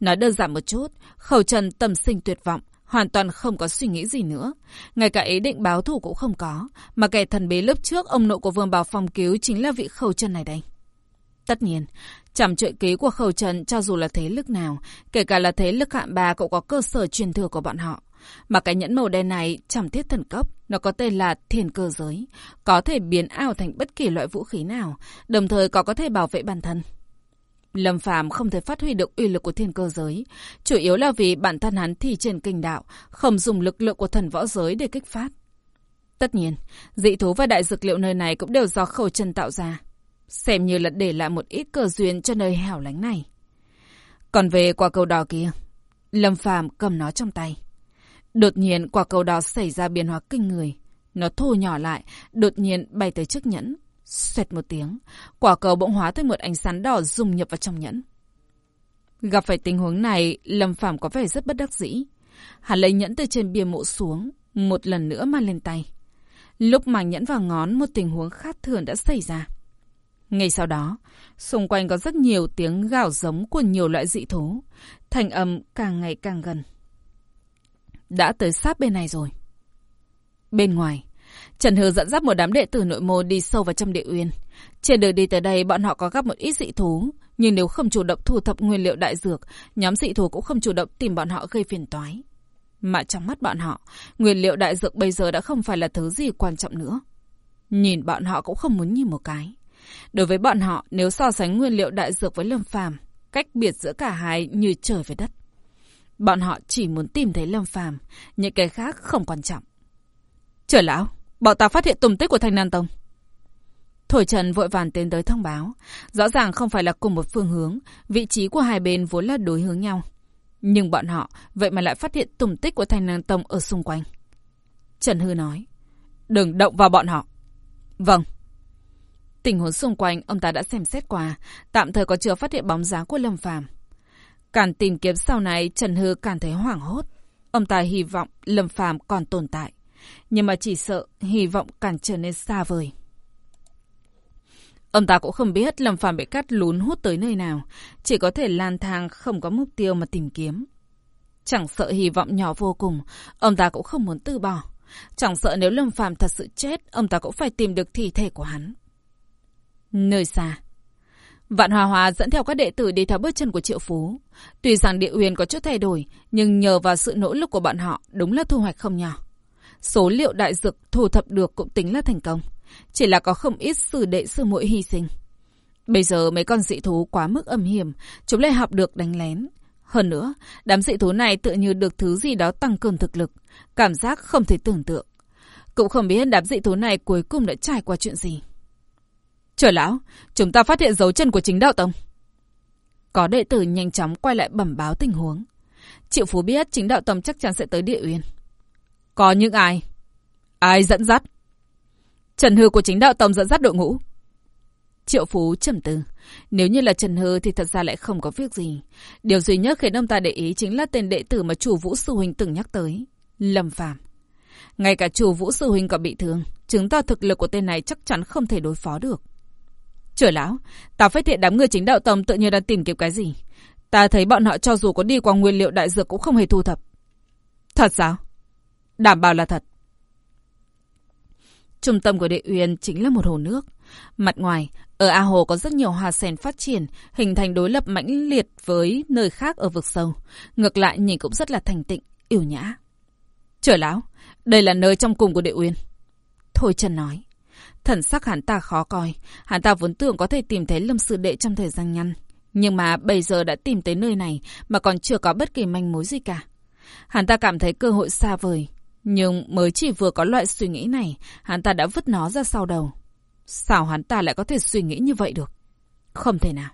Nói đơn giản một chút, khẩu trần tâm sinh tuyệt vọng, hoàn toàn không có suy nghĩ gì nữa. Ngay cả ý định báo thù cũng không có, mà kẻ thần bí lớp trước ông nội của Vương Bảo Phong cứu chính là vị khẩu trần này đây. Tất nhiên, chằm trợ ký của khẩu trần cho dù là thế lực nào, kể cả là thế lực hạng ba cũng có cơ sở truyền thừa của bọn họ. Mà cái nhẫn màu đen này chẳng thiết thần cấp, nó có tên là thiền cơ giới, có thể biến ảo thành bất kỳ loại vũ khí nào, đồng thời có có thể bảo vệ bản thân. Lâm Phàm không thể phát huy được uy lực của thiên cơ giới, chủ yếu là vì bản thân hắn thi trên kinh đạo, không dùng lực lượng của thần võ giới để kích phát. Tất nhiên, dị thú và đại dược liệu nơi này cũng đều do khẩu chân tạo ra. Xem như là để lại một ít cơ duyên cho nơi hẻo lánh này. Còn về quả cầu đỏ kia, Lâm Phàm cầm nó trong tay. Đột nhiên quả cầu đỏ xảy ra biến hóa kinh người. Nó thu nhỏ lại, đột nhiên bay tới chiếc nhẫn. Xoẹt một tiếng, quả cầu bỗng hóa thành một ánh sáng đỏ dung nhập vào trong nhẫn. Gặp phải tình huống này, Lâm Phàm có vẻ rất bất đắc dĩ. Hắn lấy nhẫn từ trên bia mộ xuống, một lần nữa mang lên tay. Lúc mang nhẫn vào ngón, một tình huống khác thường đã xảy ra. Ngay sau đó, xung quanh có rất nhiều tiếng gào giống của nhiều loại dị thú. Thành âm càng ngày càng gần. Đã tới sát bên này rồi. Bên ngoài, Trần Hư dẫn dắt một đám đệ tử nội môn đi sâu vào trong địa uyên. Trên đường đi tới đây, bọn họ có gặp một ít dị thú. Nhưng nếu không chủ động thu thập nguyên liệu đại dược, nhóm dị thú cũng không chủ động tìm bọn họ gây phiền toái. Mà trong mắt bọn họ, nguyên liệu đại dược bây giờ đã không phải là thứ gì quan trọng nữa. Nhìn bọn họ cũng không muốn nhìn một cái. Đối với bọn họ, nếu so sánh nguyên liệu đại dược với Lâm Phàm, cách biệt giữa cả hai như trời với đất. Bọn họ chỉ muốn tìm thấy Lâm Phàm, những cái khác không quan trọng. trời lão, bọn ta phát hiện tùng tích của Thanh Nan Tông. Thổi Trần vội vàng tiến tới thông báo. Rõ ràng không phải là cùng một phương hướng, vị trí của hai bên vốn là đối hướng nhau. Nhưng bọn họ vậy mà lại phát hiện tùng tích của thanh năng tông ở xung quanh. Trần Hư nói. Đừng động vào bọn họ. Vâng. Tình huống xung quanh ông ta đã xem xét qua, tạm thời có chưa phát hiện bóng dáng của Lâm Phàm. Càng tìm kiếm sau này, Trần Hư càng thấy hoảng hốt. Ông ta hy vọng Lâm Phàm còn tồn tại, nhưng mà chỉ sợ hy vọng càng trở nên xa vời. Ông ta cũng không biết Lâm Phàm bị cắt lún hút tới nơi nào, chỉ có thể lang thang không có mục tiêu mà tìm kiếm. Chẳng sợ hy vọng nhỏ vô cùng, ông ta cũng không muốn từ bỏ. Chẳng sợ nếu Lâm Phàm thật sự chết, ông ta cũng phải tìm được thi thể của hắn. Nơi xa. Vạn Hòa Hòa dẫn theo các đệ tử đi theo bước chân của Triệu Phú. Tuy rằng địa huyền có chút thay đổi, nhưng nhờ vào sự nỗ lực của bọn họ, đúng là thu hoạch không nhỏ. Số liệu đại dược thu thập được cũng tính là thành công. Chỉ là có không ít sư đệ sư muội hy sinh. Bây giờ mấy con dị thú quá mức âm hiểm, chúng lại học được đánh lén. Hơn nữa, đám dị thú này tự như được thứ gì đó tăng cường thực lực, cảm giác không thể tưởng tượng. Cũng không biết đám dị thú này cuối cùng đã trải qua chuyện gì. Trời lão, chúng ta phát hiện dấu chân của chính đạo tông. Có đệ tử nhanh chóng quay lại bẩm báo tình huống. Triệu Phú biết chính đạo tông chắc chắn sẽ tới địa uyên. Có những ai? Ai dẫn dắt? Trần Hư của chính đạo tông dẫn dắt đội ngũ. Triệu Phú trầm tư. Nếu như là Trần Hư thì thật ra lại không có việc gì. Điều duy nhất khiến ông ta để ý chính là tên đệ tử mà chủ Vũ Sư Huynh từng nhắc tới. Lâm Phàm Ngay cả chủ Vũ Sư Huynh còn bị thương, chứng tỏ thực lực của tên này chắc chắn không thể đối phó được. Trời lão, ta phát hiện đám người chính đạo tông tự nhiên đang tìm kiếm cái gì. Ta thấy bọn họ cho dù có đi qua nguyên liệu đại dược cũng không hề thu thập. Thật sao? Đảm bảo là thật. Trung tâm của địa uyên chính là một hồ nước. Mặt ngoài, ở A Hồ có rất nhiều hoa sen phát triển, hình thành đối lập mãnh liệt với nơi khác ở vực sâu. Ngược lại nhìn cũng rất là thành tịnh, yểu nhã. Trời lão, đây là nơi trong cùng của địa uyên. Thôi Trần nói. Thần sắc hắn ta khó coi. Hắn ta vốn tưởng có thể tìm thấy lâm sư đệ trong thời gian ngắn. Nhưng mà bây giờ đã tìm tới nơi này mà còn chưa có bất kỳ manh mối gì cả. Hắn ta cảm thấy cơ hội xa vời. Nhưng mới chỉ vừa có loại suy nghĩ này, hắn ta đã vứt nó ra sau đầu. Sao hắn ta lại có thể suy nghĩ như vậy được? Không thể nào.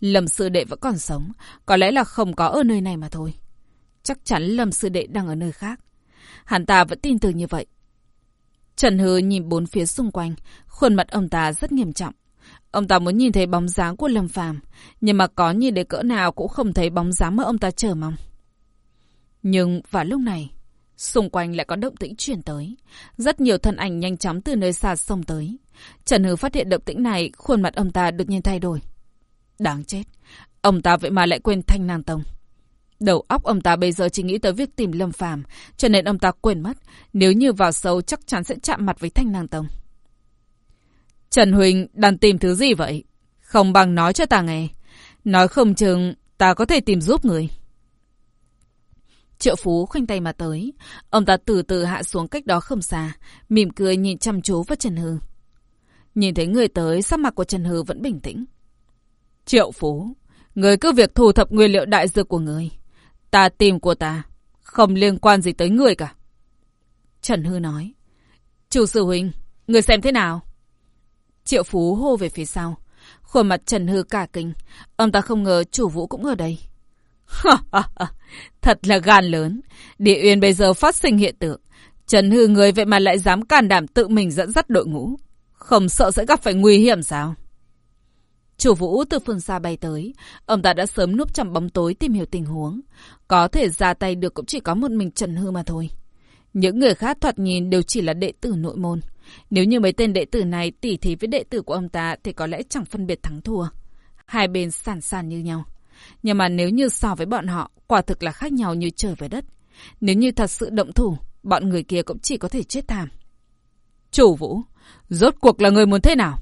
Lâm sư đệ vẫn còn sống, có lẽ là không có ở nơi này mà thôi. Chắc chắn Lâm sư đệ đang ở nơi khác. Hắn ta vẫn tin tưởng như vậy. Trần Hư nhìn bốn phía xung quanh, khuôn mặt ông ta rất nghiêm trọng. Ông ta muốn nhìn thấy bóng dáng của Lâm Phàm, nhưng mà có nhìn đến cỡ nào cũng không thấy bóng dáng mà ông ta chờ mong. Nhưng vào lúc này, xung quanh lại có động tĩnh chuyển tới. Rất nhiều thân ảnh nhanh chóng từ nơi xa xông tới. Trần Hư phát hiện động tĩnh này, khuôn mặt ông ta đột nhiên thay đổi. Đáng chết, ông ta vậy mà lại quên Thanh Nàng Tông. Đầu óc ông ta bây giờ chỉ nghĩ tới việc tìm Lâm Phàm, cho nên ông ta quên mất, nếu như vào sâu chắc chắn sẽ chạm mặt với Thanh Năng Tông. Trần Huỳnh đang tìm thứ gì vậy? Không bằng nói cho ta nghe. Nói không chừng ta có thể tìm giúp người. Triệu Phú khoanh tay mà tới. Ông ta từ từ hạ xuống cách đó không xa, mỉm cười nhìn chăm chú vào Trần Hư. Nhìn thấy người tới, sắc mặt của Trần Hư vẫn bình tĩnh. Triệu Phú, người cứ việc thu thập nguyên liệu đại dược của người. Ta tìm của ta, không liên quan gì tới người cả. Trần Hư nói. Chủ sư huynh, người xem thế nào? Triệu Phú hô về phía sau. Khuôn mặt Trần Hư cả kinh. Ông ta không ngờ chủ vũ cũng ở đây. Thật là gan lớn. Địa Uyên bây giờ phát sinh hiện tượng. Trần Hư người vậy mà lại dám can đảm tự mình dẫn dắt đội ngũ. Không sợ sẽ gặp phải nguy hiểm sao? Chủ vũ từ phương xa bay tới. Ông ta đã sớm núp trong bóng tối tìm hiểu tình huống. Có thể ra tay được cũng chỉ có một mình Trần Hư mà thôi. Những người khác thoạt nhìn đều chỉ là đệ tử nội môn. Nếu như mấy tên đệ tử này tỉ thí với đệ tử của ông ta thì có lẽ chẳng phân biệt thắng thua. Hai bên sàn sàn như nhau. Nhưng mà nếu như so với bọn họ, quả thực là khác nhau như trời với đất. Nếu như thật sự động thủ, bọn người kia cũng chỉ có thể chết thảm. Chủ Vũ, rốt cuộc là người muốn thế nào?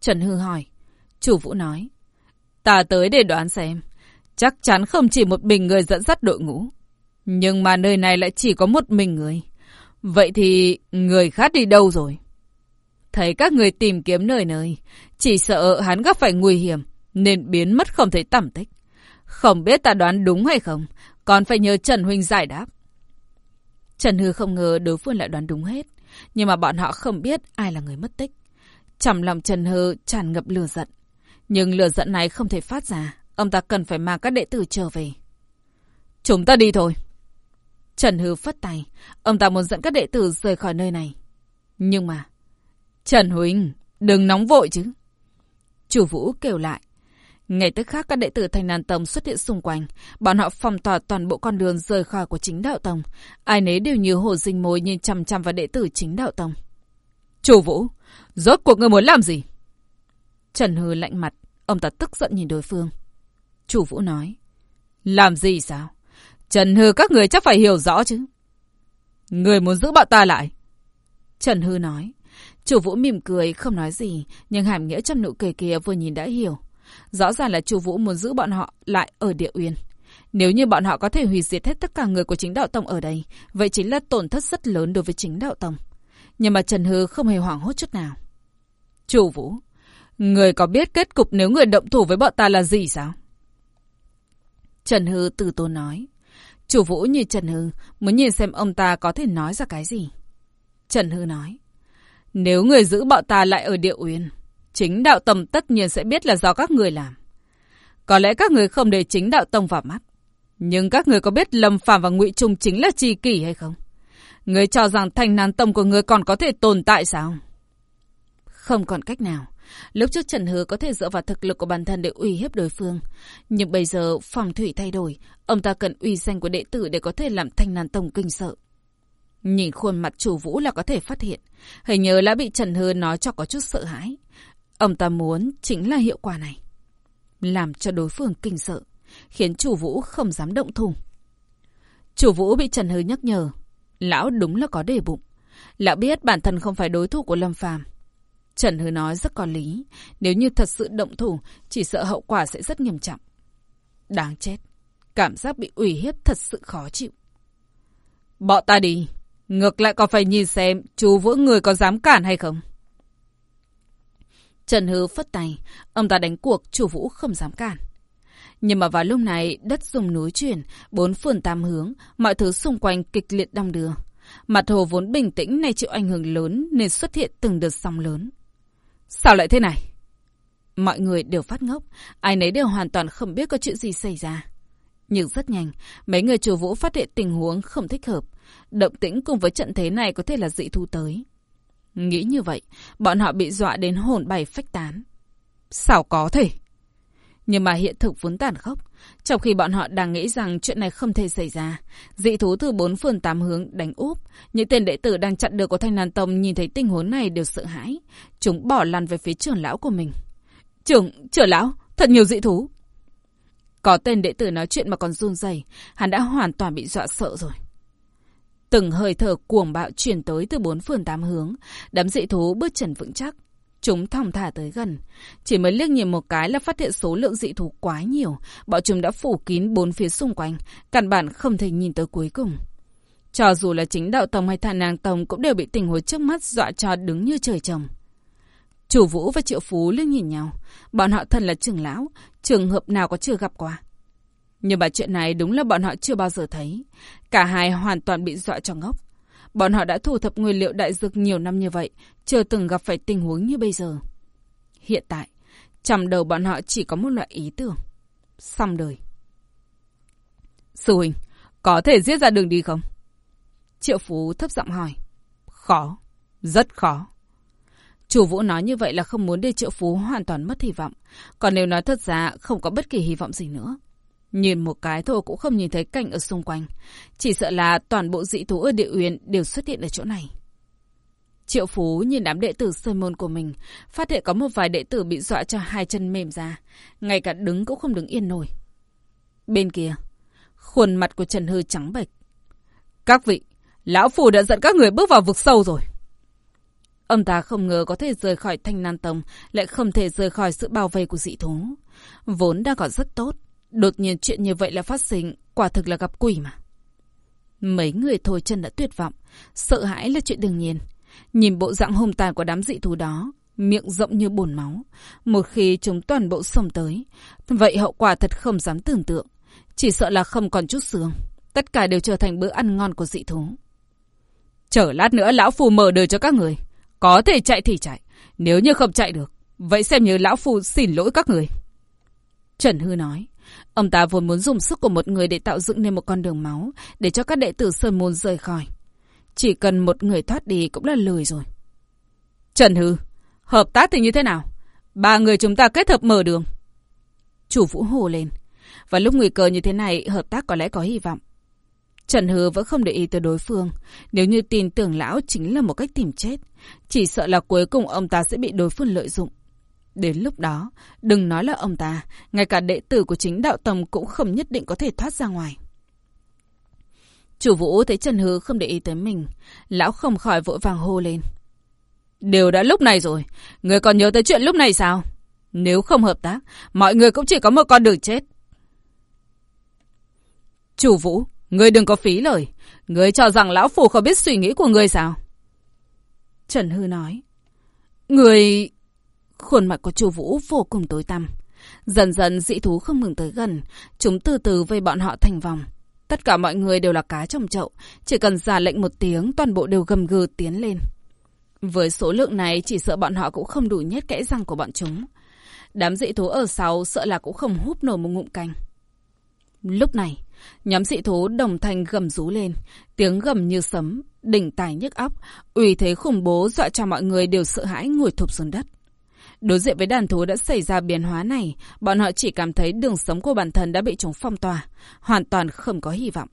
Trần Hư hỏi. Chủ Vũ nói. Ta tới để đoán xem. Chắc chắn không chỉ một mình người dẫn dắt đội ngũ. Nhưng mà nơi này lại chỉ có một mình người. Vậy thì người khác đi đâu rồi? Thấy các người tìm kiếm nơi nơi. Chỉ sợ hắn gặp phải nguy hiểm. Nên biến mất không thấy tẩm tích. Không biết ta đoán đúng hay không. Còn phải nhờ Trần Huynh giải đáp. Trần Hư không ngờ đối phương lại đoán đúng hết. Nhưng mà bọn họ không biết ai là người mất tích. Trong lòng Trần Hư tràn ngập lửa giận. Nhưng lửa giận này không thể phát ra. ông ta cần phải mang các đệ tử trở về. Chúng ta đi thôi. Trần Hư phất tay. Ông ta muốn dẫn các đệ tử rời khỏi nơi này. Nhưng mà... Trần Huỳnh, đừng nóng vội chứ. Chủ Vũ kêu lại. Ngày tức khác các đệ tử Thành Nàn Tông xuất hiện xung quanh. Bọn họ phong tỏa toàn bộ con đường rời khỏi của chính đạo tông. Ai nấy đều như hồ dinh môi nhìn chằm chằm vào đệ tử chính đạo tông. Chủ Vũ, rốt cuộc người muốn làm gì? Trần Hư lạnh mặt. Ông ta tức giận nhìn đối phương. Chủ Vũ nói. Làm gì sao? Trần Hư các người chắc phải hiểu rõ chứ. Người muốn giữ bọn ta lại. Trần Hư nói. Chủ Vũ mỉm cười, không nói gì, nhưng hàm nghĩa trong nụ cười kia vừa nhìn đã hiểu. Rõ ràng là chủ Vũ muốn giữ bọn họ lại ở địa uyên. Nếu như bọn họ có thể hủy diệt hết tất cả người của chính đạo tông ở đây, vậy chính là tổn thất rất lớn đối với chính đạo tông. Nhưng mà Trần Hư không hề hoảng hốt chút nào. Chủ Vũ, người có biết kết cục nếu người động thủ với bọn ta là gì sao? Trần Hư từ tốn nói. Chủ Vũ như Trần Hư, muốn nhìn xem ông ta có thể nói ra cái gì. Trần Hư nói. Nếu người giữ bọn ta lại ở địa uyên, chính đạo tông tất nhiên sẽ biết là do các người làm. Có lẽ các người không để chính đạo tông vào mắt. Nhưng các người có biết Lâm Phàm và Ngụy Trung chính là tri kỷ hay không? Người cho rằng thành nàn tông của người còn có thể tồn tại sao? Không còn cách nào. Lúc trước Trần Hứa có thể dựa vào thực lực của bản thân để uy hiếp đối phương. Nhưng bây giờ phòng thủy thay đổi. Ông ta cần uy danh của đệ tử để có thể làm thanh nàn tông kinh sợ. Nhìn khuôn mặt chủ vũ là có thể phát hiện. Hình nhớ đã bị Trần Hứa nói cho có chút sợ hãi. Ông ta muốn chính là hiệu quả này. Làm cho đối phương kinh sợ. Khiến chủ vũ không dám động thủ. Chủ vũ bị Trần Hứa nhắc nhở. Lão đúng là có đề bụng. Lão biết bản thân không phải đối thủ của Lâm Phàm Trần Hứa nói rất có lý. Nếu như thật sự động thủ, chỉ sợ hậu quả sẽ rất nghiêm trọng. Đáng chết. Cảm giác bị ủy hiếp thật sự khó chịu. Bỏ ta đi. Ngược lại còn phải nhìn xem chú vũ người có dám cản hay không. Trần Hứa phất tay. Ông ta đánh cuộc chủ vũ không dám cản. Nhưng mà vào lúc này, đất rung núi chuyển, bốn phương tam hướng, mọi thứ xung quanh kịch liệt đong đưa. Mặt hồ vốn bình tĩnh này chịu ảnh hưởng lớn nên xuất hiện từng đợt sóng lớn. Sao lại thế này? Mọi người đều phát ngốc, ai nấy đều hoàn toàn không biết có chuyện gì xảy ra. Nhưng rất nhanh, mấy người chủ vũ phát hiện tình huống không thích hợp. Động tĩnh cùng với trận thế này có thể là dị thu tới. Nghĩ như vậy, bọn họ bị dọa đến hồn bay phách tán. Sao có thể? Nhưng mà hiện thực vốn tàn khốc. Trong khi bọn họ đang nghĩ rằng chuyện này không thể xảy ra, dị thú từ bốn phương tám hướng đánh úp. Những tên đệ tử đang chặn được của Thanh Nàn Tông nhìn thấy tình huống này đều sợ hãi. Chúng bỏ lăn về phía trưởng lão của mình. Trưởng, trưởng lão, thật nhiều dị thú. Có tên đệ tử nói chuyện mà còn run rẩy, hắn đã hoàn toàn bị dọa sợ rồi. Từng hơi thở cuồng bạo chuyển tới từ bốn phương tám hướng, đám dị thú bước chân vững chắc. Chúng thong thả tới gần. Chỉ mới liếc nhìn một cái là phát hiện số lượng dị thú quá nhiều. Bọn chúng đã phủ kín bốn phía xung quanh. Căn bản không thể nhìn tới cuối cùng. Cho dù là chính đạo tông hay thản nàng tông cũng đều bị tình huống trước mắt dọa cho đứng như trời trồng. Chủ Vũ và Triệu Phú liếc nhìn nhau. Bọn họ thân là trưởng lão, trường hợp nào có chưa gặp qua. Nhưng mà chuyện này đúng là bọn họ chưa bao giờ thấy. Cả hai hoàn toàn bị dọa cho ngốc. Bọn họ đã thu thập nguyên liệu đại dược nhiều năm như vậy, chưa từng gặp phải tình huống như bây giờ. Hiện tại, trong đầu bọn họ chỉ có một loại ý tưởng. Xong đời. Sư huynh, có thể giết ra đường đi không? Triệu Phú thấp giọng hỏi. Khó, rất khó. Chủ Vũ nói như vậy là không muốn để Triệu Phú hoàn toàn mất hy vọng. Còn nếu nói thật ra không có bất kỳ hy vọng gì nữa. Nhìn một cái thôi cũng không nhìn thấy cảnh ở xung quanh. Chỉ sợ là toàn bộ dị thú ở địa uyên đều xuất hiện ở chỗ này. Triệu Phú nhìn đám đệ tử sơn môn của mình, phát hiện có một vài đệ tử bị dọa cho hai chân mềm ra, ngay cả đứng cũng không đứng yên nổi. Bên kia, khuôn mặt của Trần Hư trắng bệch. Các vị, Lão Phù đã dẫn các người bước vào vực sâu rồi. Ông ta không ngờ có thể rời khỏi thanh nan tông, lại không thể rời khỏi sự bao vây của dị thú. Vốn đã còn rất tốt, Đột nhiên chuyện như vậy là phát sinh, quả thực là gặp quỷ mà. Mấy người thôi chân đã tuyệt vọng, sợ hãi là chuyện đương nhiên. Nhìn bộ dạng hùng tàn của đám dị thú đó, miệng rộng như bồn máu. Một khi chúng toàn bộ xông tới, vậy hậu quả thật không dám tưởng tượng. Chỉ sợ là không còn chút xương. Tất cả đều trở thành bữa ăn ngon của dị thú. Chờ lát nữa lão phù mở đời cho các người. Có thể chạy thì chạy. Nếu như không chạy được, vậy xem như lão phù xin lỗi các người. Trần Hư nói. Ông ta vốn muốn dùng sức của một người để tạo dựng nên một con đường máu, để cho các đệ tử Sơn Môn rời khỏi. Chỉ cần một người thoát đi cũng là lời rồi. Trần Hư, hợp tác thì như thế nào? Ba người chúng ta kết hợp mở đường. Chủ Vũ hồ lên. Và lúc nguy cơ như thế này, hợp tác có lẽ có hy vọng. Trần Hư vẫn không để ý tới đối phương. Nếu như tin tưởng lão chính là một cách tìm chết, chỉ sợ là cuối cùng ông ta sẽ bị đối phương lợi dụng. Đến lúc đó, đừng nói là ông ta, ngay cả đệ tử của chính đạo tầm cũng không nhất định có thể thoát ra ngoài. Chủ vũ thấy Trần Hư không để ý tới mình, lão không khỏi vội vàng hô lên. Đều đã lúc này rồi, người còn nhớ tới chuyện lúc này sao? Nếu không hợp tác, mọi người cũng chỉ có một con đường chết. Chủ vũ, người đừng có phí lời. Người cho rằng lão phù không biết suy nghĩ của người sao? Trần Hư nói. Người... Khuôn mặt của chủ vũ vô cùng tối tăm. Dần dần dị thú không ngừng tới gần. Chúng từ từ vây bọn họ thành vòng. Tất cả mọi người đều là cá trong chậu. Chỉ cần ra lệnh một tiếng, toàn bộ đều gầm gừ tiến lên. Với số lượng này, chỉ sợ bọn họ cũng không đủ nhét kẽ răng của bọn chúng. Đám dị thú ở sau sợ là cũng không húp nổi một ngụm canh. Lúc này, nhóm dị thú đồng thanh gầm rú lên, tiếng gầm như sấm, đỉnh tài nhức óc, uy thế khủng bố dọa cho mọi người đều sợ hãi ngồi thụp xuống đất. Đối diện với đàn thú đã xảy ra biến hóa này, bọn họ chỉ cảm thấy đường sống của bản thân đã bị chúng phong tỏa, hoàn toàn không có hy vọng.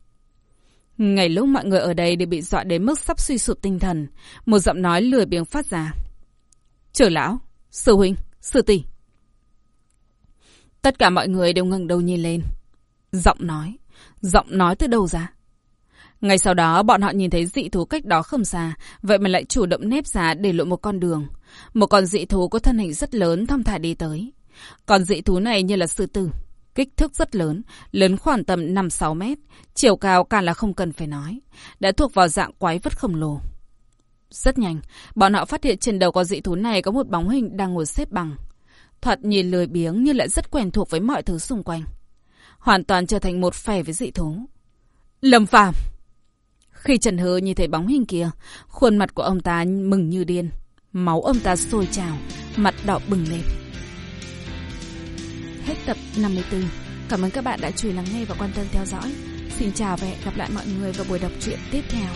Ngày lúc mọi người ở đây đều bị dọa đến mức sắp suy sụp tinh thần, một giọng nói lười biếng phát ra. Trưởng lão, sư huynh, sư tỷ. Tất cả mọi người đều ngẩng đầu nhìn lên. Giọng nói, giọng nói từ đâu ra? Ngay sau đó bọn họ nhìn thấy dị thú cách đó không xa, vậy mà lại chủ động nếp ra để lộ một con đường. Một con dị thú có thân hình rất lớn thong thả đi tới. Con dị thú này như là sư tử, kích thước rất lớn, lớn khoảng tầm 5-6 mét, chiều cao càng là không cần phải nói, đã thuộc vào dạng quái vật khổng lồ. Rất nhanh, bọn họ phát hiện trên đầu con dị thú này có một bóng hình đang ngồi xếp bằng. Thoạt nhìn lười biếng nhưng lại rất quen thuộc với mọi thứ xung quanh. Hoàn toàn trở thành một phè với dị thú. Lâm Phàm Khi Trần hứa nhìn thấy bóng hình kia, khuôn mặt của ông ta mừng như điên. Máu ông ta sôi trào, mặt đỏ bừng lên. Hết tập 54. Cảm ơn các bạn đã chú ý lắng nghe và quan tâm theo dõi. Xin chào và hẹn gặp lại mọi người vào buổi đọc truyện tiếp theo.